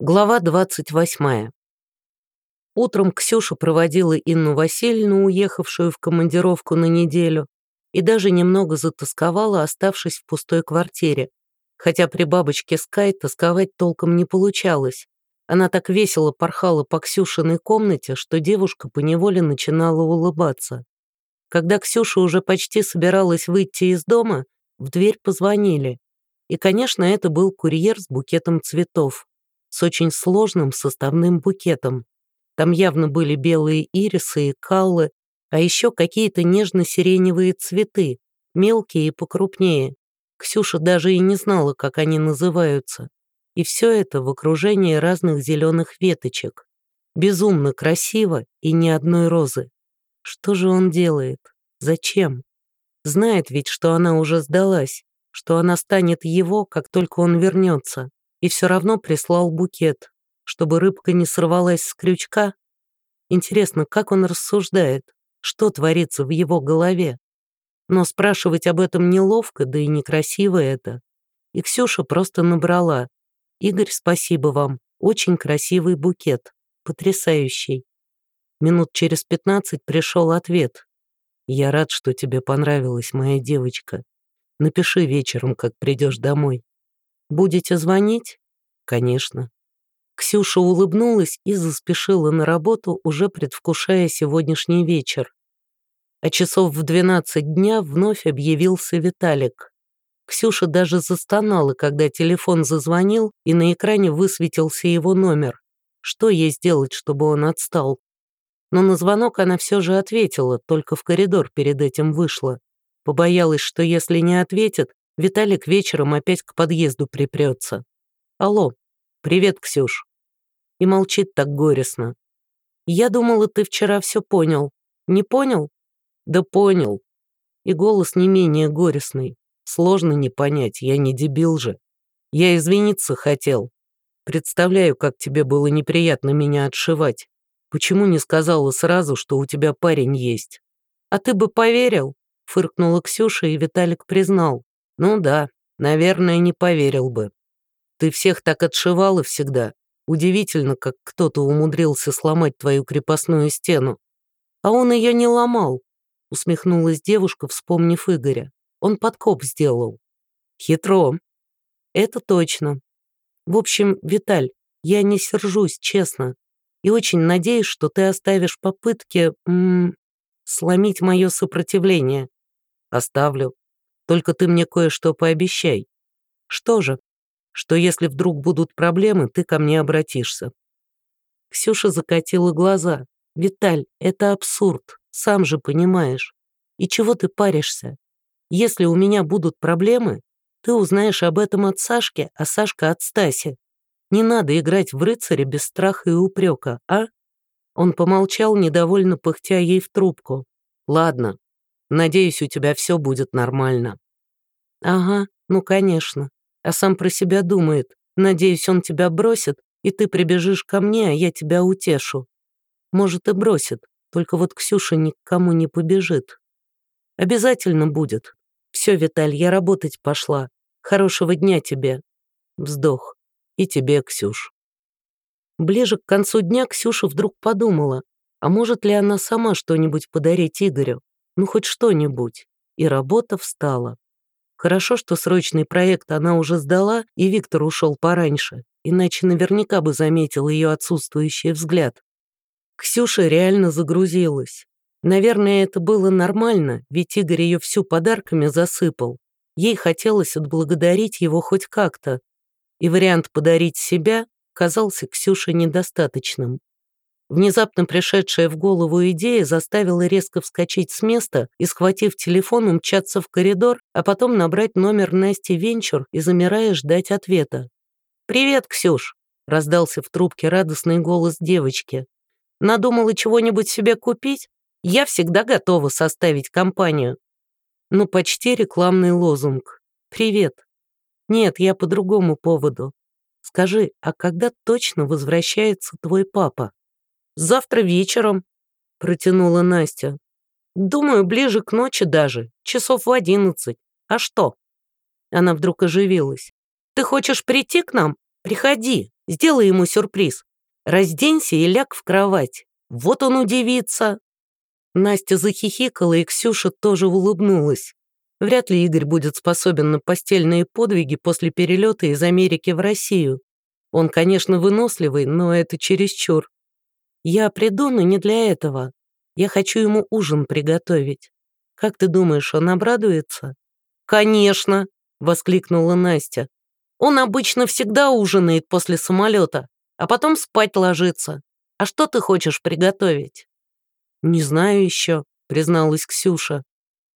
Глава 28. Утром Ксюша проводила Инну Васильевну, уехавшую в командировку на неделю, и даже немного затасковала, оставшись в пустой квартире. Хотя при бабочке Скай тосковать толком не получалось. Она так весело порхала по Ксюшиной комнате, что девушка поневоле начинала улыбаться. Когда Ксюша уже почти собиралась выйти из дома, в дверь позвонили. И, конечно, это был курьер с букетом цветов с очень сложным составным букетом. Там явно были белые ирисы и каллы, а еще какие-то нежно-сиреневые цветы, мелкие и покрупнее. Ксюша даже и не знала, как они называются. И все это в окружении разных зеленых веточек. Безумно красиво и ни одной розы. Что же он делает? Зачем? Знает ведь, что она уже сдалась, что она станет его, как только он вернется и все равно прислал букет, чтобы рыбка не сорвалась с крючка. Интересно, как он рассуждает, что творится в его голове. Но спрашивать об этом неловко, да и некрасиво это. И Ксюша просто набрала. «Игорь, спасибо вам. Очень красивый букет. Потрясающий». Минут через пятнадцать пришел ответ. «Я рад, что тебе понравилась моя девочка. Напиши вечером, как придешь домой. Будете звонить? Конечно. Ксюша улыбнулась и заспешила на работу, уже предвкушая сегодняшний вечер. А часов в двенадцать дня вновь объявился Виталик. Ксюша даже застонала, когда телефон зазвонил, и на экране высветился его номер. Что ей сделать, чтобы он отстал? Но на звонок она все же ответила, только в коридор перед этим вышла. Побоялась, что если не ответит, Виталик вечером опять к подъезду припрется. «Алло, привет, Ксюш». И молчит так горестно. «Я думала, ты вчера все понял. Не понял?» «Да понял». И голос не менее горестный. Сложно не понять, я не дебил же. Я извиниться хотел. Представляю, как тебе было неприятно меня отшивать. Почему не сказала сразу, что у тебя парень есть? А ты бы поверил?» Фыркнула Ксюша, и Виталик признал. Ну да, наверное, не поверил бы. Ты всех так отшивала всегда. Удивительно, как кто-то умудрился сломать твою крепостную стену. А он ее не ломал, усмехнулась девушка, вспомнив Игоря. Он подкоп сделал. Хитро. Это точно. В общем, Виталь, я не сержусь, честно. И очень надеюсь, что ты оставишь попытки м -м, сломить мое сопротивление. Оставлю. Только ты мне кое-что пообещай. Что же? Что если вдруг будут проблемы, ты ко мне обратишься. Ксюша закатила глаза. «Виталь, это абсурд, сам же понимаешь. И чего ты паришься? Если у меня будут проблемы, ты узнаешь об этом от Сашки, а Сашка от Стаси. Не надо играть в рыцаря без страха и упрека, а?» Он помолчал, недовольно пыхтя ей в трубку. «Ладно, Надеюсь, у тебя все будет нормально». «Ага, ну конечно. А сам про себя думает. Надеюсь, он тебя бросит, и ты прибежишь ко мне, а я тебя утешу. Может, и бросит, только вот Ксюша ни к кому не побежит. Обязательно будет. Все, Виталь, я работать пошла. Хорошего дня тебе. Вздох. И тебе, Ксюш. Ближе к концу дня Ксюша вдруг подумала, а может ли она сама что-нибудь подарить Игорю? Ну, хоть что-нибудь. И работа встала. Хорошо, что срочный проект она уже сдала, и Виктор ушел пораньше, иначе наверняка бы заметил ее отсутствующий взгляд. Ксюша реально загрузилась. Наверное, это было нормально, ведь Игорь ее всю подарками засыпал. Ей хотелось отблагодарить его хоть как-то. И вариант подарить себя казался Ксюше недостаточным. Внезапно пришедшая в голову идея заставила резко вскочить с места и, схватив телефон, умчаться в коридор, а потом набрать номер Насти Венчур и, замирая, ждать ответа. «Привет, Ксюш!» — раздался в трубке радостный голос девочки. «Надумала чего-нибудь себе купить? Я всегда готова составить компанию». Ну, почти рекламный лозунг. «Привет». «Нет, я по другому поводу. Скажи, а когда точно возвращается твой папа?» Завтра вечером», — протянула Настя. «Думаю, ближе к ночи даже, часов в одиннадцать. А что?» Она вдруг оживилась. «Ты хочешь прийти к нам? Приходи, Сделай ему сюрприз. Разденься и ляг в кровать. Вот он удивится». Настя захихикала, и Ксюша тоже улыбнулась. Вряд ли Игорь будет способен на постельные подвиги после перелета из Америки в Россию. Он, конечно, выносливый, но это чересчур. Я приду, но не для этого. Я хочу ему ужин приготовить. Как ты думаешь, он обрадуется? Конечно, воскликнула Настя. Он обычно всегда ужинает после самолета, а потом спать ложится. А что ты хочешь приготовить? Не знаю еще, призналась Ксюша.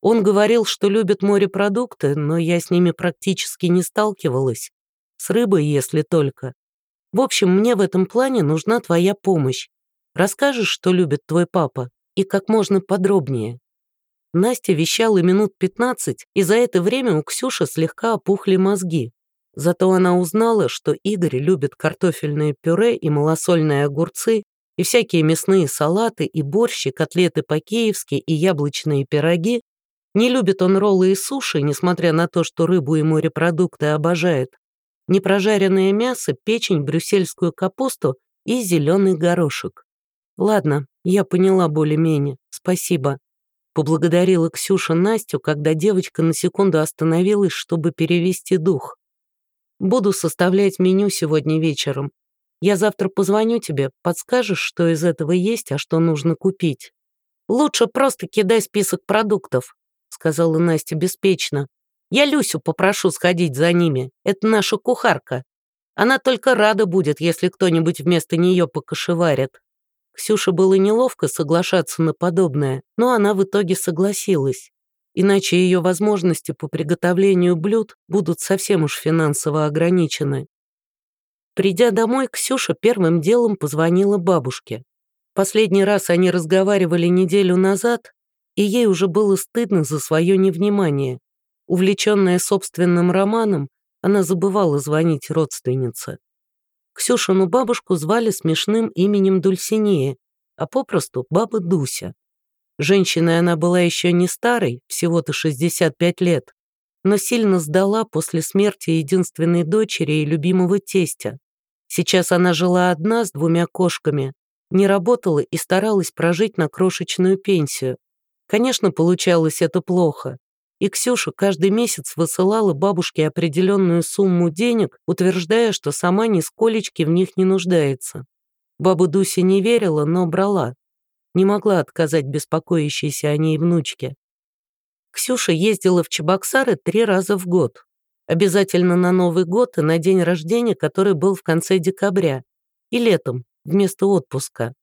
Он говорил, что любит морепродукты, но я с ними практически не сталкивалась. С рыбой, если только. В общем, мне в этом плане нужна твоя помощь. Расскажешь, что любит твой папа, и как можно подробнее. Настя вещала минут 15, и за это время у Ксюши слегка опухли мозги. Зато она узнала, что Игорь любит картофельное пюре и малосольные огурцы, и всякие мясные салаты, и борщи, котлеты по-киевски и яблочные пироги, не любит он роллы и суши, несмотря на то, что рыбу и морепродукты обожает. Непрожаренное мясо, печень, брюссельскую капусту и зеленый горошек. Ладно, я поняла более-менее, спасибо. Поблагодарила Ксюша Настю, когда девочка на секунду остановилась, чтобы перевести дух. Буду составлять меню сегодня вечером. Я завтра позвоню тебе, подскажешь, что из этого есть, а что нужно купить. Лучше просто кидай список продуктов, сказала Настя беспечно. Я Люсю попрошу сходить за ними. Это наша кухарка. Она только рада будет, если кто-нибудь вместо нее покошеварит. Ксюше было неловко соглашаться на подобное, но она в итоге согласилась. Иначе ее возможности по приготовлению блюд будут совсем уж финансово ограничены. Придя домой, Ксюша первым делом позвонила бабушке. Последний раз они разговаривали неделю назад, и ей уже было стыдно за свое невнимание. Увлеченная собственным романом, она забывала звонить родственнице. Ксюшину бабушку звали смешным именем Дульсинея, а попросту баба Дуся. Женщиной она была еще не старой, всего-то 65 лет, но сильно сдала после смерти единственной дочери и любимого тестя. Сейчас она жила одна с двумя кошками, не работала и старалась прожить на крошечную пенсию. Конечно, получалось это плохо. И Ксюша каждый месяц высылала бабушке определенную сумму денег, утверждая, что сама нисколечки в них не нуждается. Баба Дуся не верила, но брала. Не могла отказать беспокоящейся о ней внучке. Ксюша ездила в Чебоксары три раза в год. Обязательно на Новый год и на день рождения, который был в конце декабря. И летом, вместо отпуска.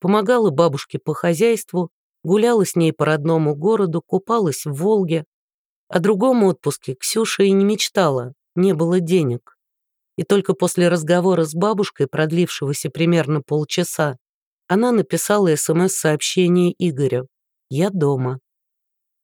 Помогала бабушке по хозяйству, гуляла с ней по родному городу, купалась в Волге. О другом отпуске Ксюша и не мечтала, не было денег. И только после разговора с бабушкой, продлившегося примерно полчаса, она написала СМС-сообщение Игорю «Я дома».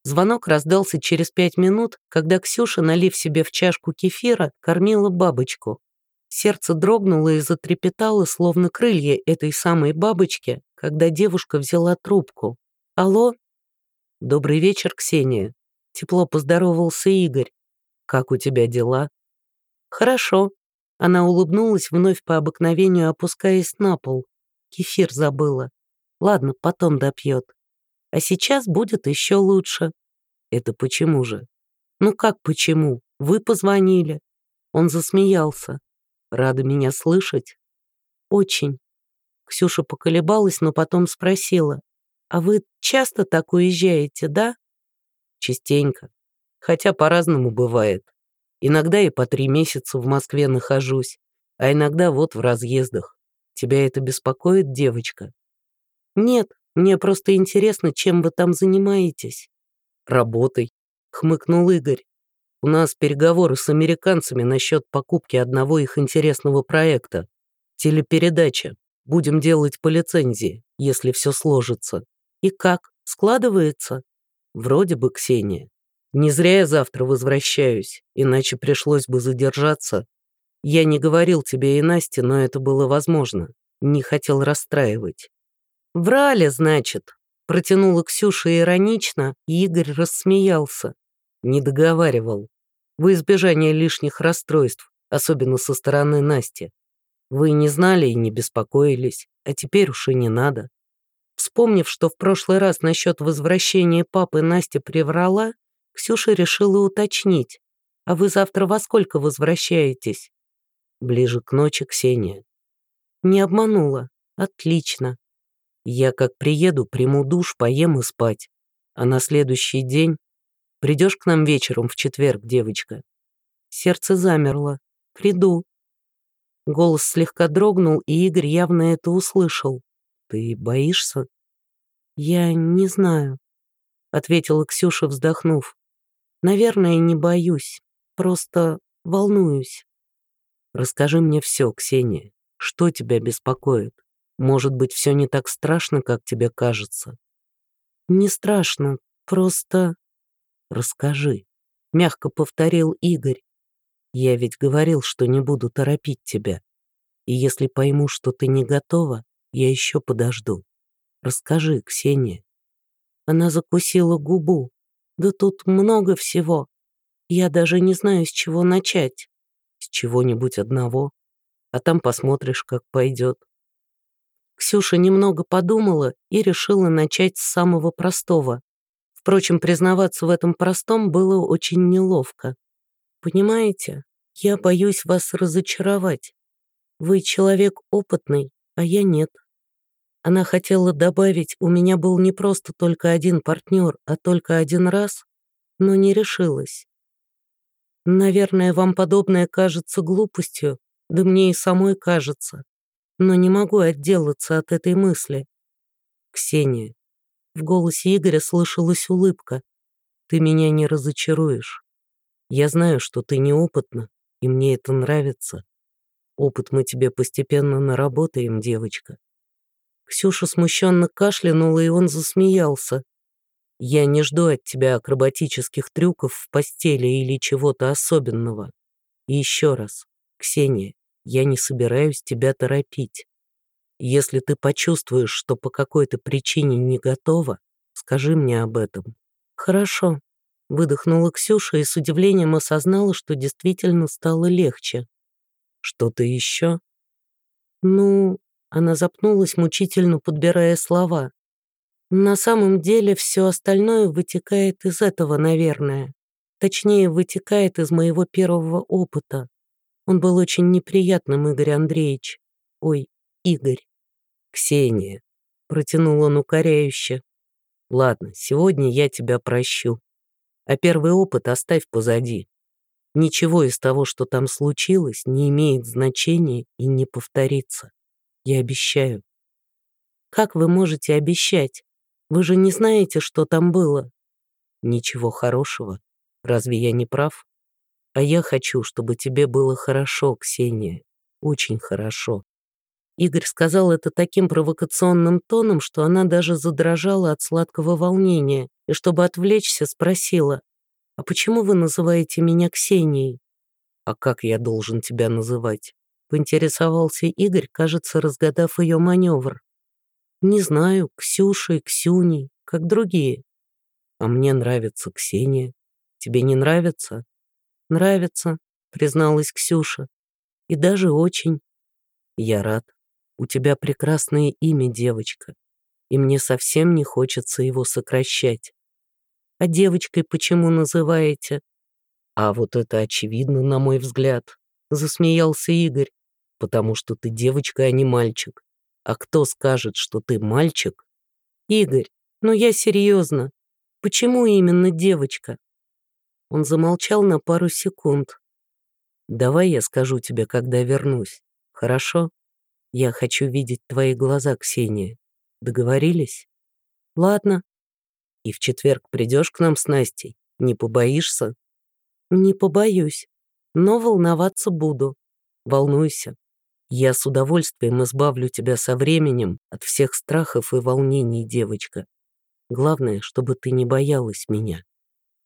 Звонок раздался через пять минут, когда Ксюша, налив себе в чашку кефира, кормила бабочку. Сердце дрогнуло и затрепетало, словно крылья этой самой бабочки, когда девушка взяла трубку. «Алло?» «Добрый вечер, Ксения». Тепло поздоровался Игорь. «Как у тебя дела?» «Хорошо». Она улыбнулась, вновь по обыкновению опускаясь на пол. Кефир забыла. Ладно, потом допьет. А сейчас будет еще лучше. Это почему же? Ну как почему? Вы позвонили. Он засмеялся. Рада меня слышать? Очень. Ксюша поколебалась, но потом спросила. А вы часто так уезжаете, да? Частенько. Хотя по-разному бывает. Иногда и по три месяца в Москве нахожусь, а иногда вот в разъездах. Тебя это беспокоит, девочка? Нет, мне просто интересно, чем вы там занимаетесь. Работой, хмыкнул Игорь. У нас переговоры с американцами насчет покупки одного их интересного проекта. Телепередача. Будем делать по лицензии, если все сложится. И как? Складывается? Вроде бы, Ксения. Не зря я завтра возвращаюсь, иначе пришлось бы задержаться. Я не говорил тебе и Насте, но это было возможно. Не хотел расстраивать. «Врали, значит», — протянула Ксюша иронично, и Игорь рассмеялся. Не договаривал. В избежание лишних расстройств, особенно со стороны Насти. Вы не знали и не беспокоились, а теперь уж и не надо. Вспомнив, что в прошлый раз насчет возвращения папы Настя приврала, Ксюша решила уточнить. «А вы завтра во сколько возвращаетесь?» «Ближе к ночи, Ксения». «Не обманула. Отлично. Я как приеду, приму душ, поем и спать. А на следующий день... Придешь к нам вечером в четверг, девочка?» Сердце замерло. «Приду». Голос слегка дрогнул, и Игорь явно это услышал. «Ты боишься?» «Я не знаю», — ответила Ксюша, вздохнув. «Наверное, не боюсь, просто волнуюсь». «Расскажи мне все, Ксения. Что тебя беспокоит? Может быть, все не так страшно, как тебе кажется?» «Не страшно, просто...» «Расскажи», — мягко повторил Игорь. «Я ведь говорил, что не буду торопить тебя. И если пойму, что ты не готова, я еще подожду. Расскажи, Ксения». Она закусила губу. «Да тут много всего. Я даже не знаю, с чего начать. С чего-нибудь одного. А там посмотришь, как пойдет». Ксюша немного подумала и решила начать с самого простого. Впрочем, признаваться в этом простом было очень неловко. «Понимаете, я боюсь вас разочаровать. Вы человек опытный, а я нет. Она хотела добавить, у меня был не просто только один партнер, а только один раз, но не решилась. Наверное, вам подобное кажется глупостью, да мне и самой кажется, но не могу отделаться от этой мысли. Ксения. В голосе Игоря слышалась улыбка. Ты меня не разочаруешь. Я знаю, что ты неопытна, и мне это нравится. Опыт мы тебе постепенно наработаем, девочка. Ксюша смущенно кашлянула, и он засмеялся. «Я не жду от тебя акробатических трюков в постели или чего-то особенного. И еще раз, Ксения, я не собираюсь тебя торопить. Если ты почувствуешь, что по какой-то причине не готова, скажи мне об этом». «Хорошо», — выдохнула Ксюша и с удивлением осознала, что действительно стало легче. «Что-то еще?» «Ну, она запнулась, мучительно подбирая слова. На самом деле все остальное вытекает из этого, наверное. Точнее, вытекает из моего первого опыта. Он был очень неприятным, Игорь Андреевич. Ой, Игорь. Ксения. Протянул он укоряюще. Ладно, сегодня я тебя прощу. А первый опыт оставь позади. Ничего из того, что там случилось, не имеет значения и не повторится. Я обещаю. Как вы можете обещать? Вы же не знаете, что там было. Ничего хорошего. Разве я не прав? А я хочу, чтобы тебе было хорошо, Ксения. Очень хорошо. Игорь сказал это таким провокационным тоном, что она даже задрожала от сладкого волнения, и чтобы отвлечься, спросила, «А почему вы называете меня Ксенией?» «А как я должен тебя называть?» Поинтересовался Игорь, кажется, разгадав ее маневр. Не знаю, Ксюшей, Ксюней, как другие. А мне нравится Ксения. Тебе не нравится? Нравится, призналась Ксюша. И даже очень. Я рад. У тебя прекрасное имя, девочка. И мне совсем не хочется его сокращать. А девочкой почему называете? А вот это очевидно, на мой взгляд. — засмеялся Игорь. «Потому что ты девочка, а не мальчик. А кто скажет, что ты мальчик?» «Игорь, ну я серьезно. Почему именно девочка?» Он замолчал на пару секунд. «Давай я скажу тебе, когда вернусь. Хорошо? Я хочу видеть твои глаза, Ксения. Договорились?» «Ладно». «И в четверг придешь к нам с Настей? Не побоишься?» «Не побоюсь но волноваться буду. Волнуйся. Я с удовольствием избавлю тебя со временем от всех страхов и волнений, девочка. Главное, чтобы ты не боялась меня.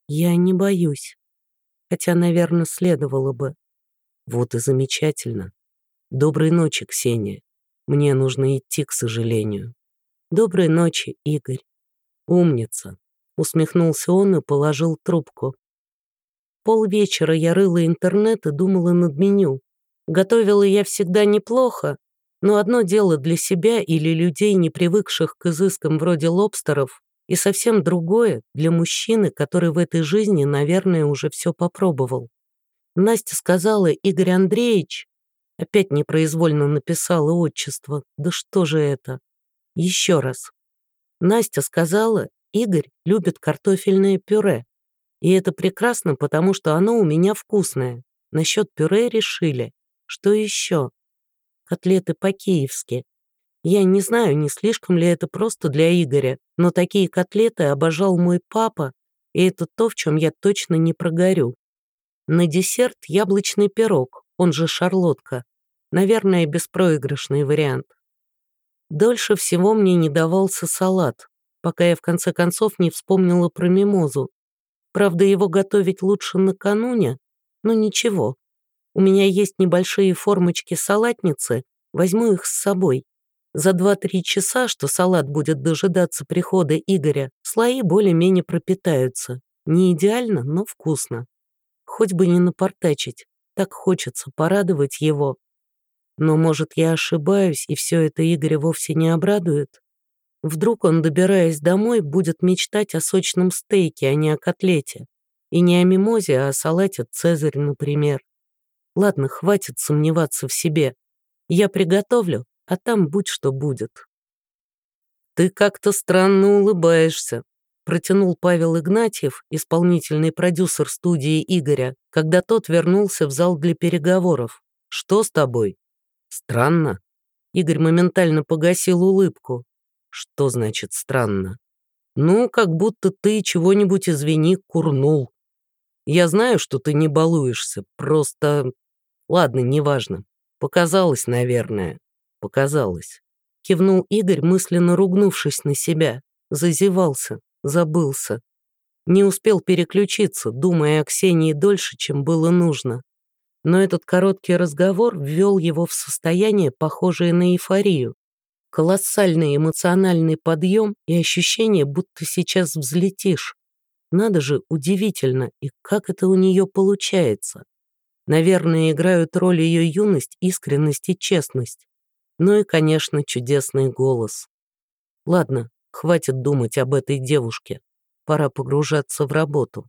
Я не боюсь. Хотя, наверное, следовало бы. Вот и замечательно. Доброй ночи, Ксения. Мне нужно идти, к сожалению. Доброй ночи, Игорь. Умница. Усмехнулся он и положил трубку. Полвечера я рыла интернет и думала над меню. Готовила я всегда неплохо, но одно дело для себя или людей, не привыкших к изыскам вроде лобстеров, и совсем другое для мужчины, который в этой жизни, наверное, уже все попробовал. Настя сказала, Игорь Андреевич, опять непроизвольно написала отчество, да что же это? Еще раз. Настя сказала, Игорь любит картофельное пюре. И это прекрасно, потому что оно у меня вкусное. Насчет пюре решили. Что еще? Котлеты по-киевски. Я не знаю, не слишком ли это просто для Игоря, но такие котлеты обожал мой папа, и это то, в чем я точно не прогорю. На десерт яблочный пирог, он же шарлотка. Наверное, беспроигрышный вариант. Дольше всего мне не давался салат, пока я в конце концов не вспомнила про мимозу. Правда, его готовить лучше накануне, но ничего. У меня есть небольшие формочки салатницы, возьму их с собой. За 2-3 часа, что салат будет дожидаться прихода Игоря, слои более-менее пропитаются. Не идеально, но вкусно. Хоть бы не напортачить, так хочется порадовать его. Но, может, я ошибаюсь, и все это Игоря вовсе не обрадует? Вдруг он, добираясь домой, будет мечтать о сочном стейке, а не о котлете. И не о мимозе, а о салате «Цезарь», например. Ладно, хватит сомневаться в себе. Я приготовлю, а там будь что будет. «Ты как-то странно улыбаешься», протянул Павел Игнатьев, исполнительный продюсер студии Игоря, когда тот вернулся в зал для переговоров. «Что с тобой?» «Странно». Игорь моментально погасил улыбку. «Что значит странно?» «Ну, как будто ты чего-нибудь, извини, курнул. Я знаю, что ты не балуешься, просто... Ладно, неважно. Показалось, наверное. Показалось». Кивнул Игорь, мысленно ругнувшись на себя. Зазевался забылся. Не успел переключиться, думая о Ксении дольше, чем было нужно. Но этот короткий разговор ввел его в состояние, похожее на эйфорию. Колоссальный эмоциональный подъем и ощущение, будто сейчас взлетишь. Надо же, удивительно, и как это у нее получается. Наверное, играют роль ее юность, искренность и честность. Ну и, конечно, чудесный голос. Ладно, Хватит думать об этой девушке. Пора погружаться в работу.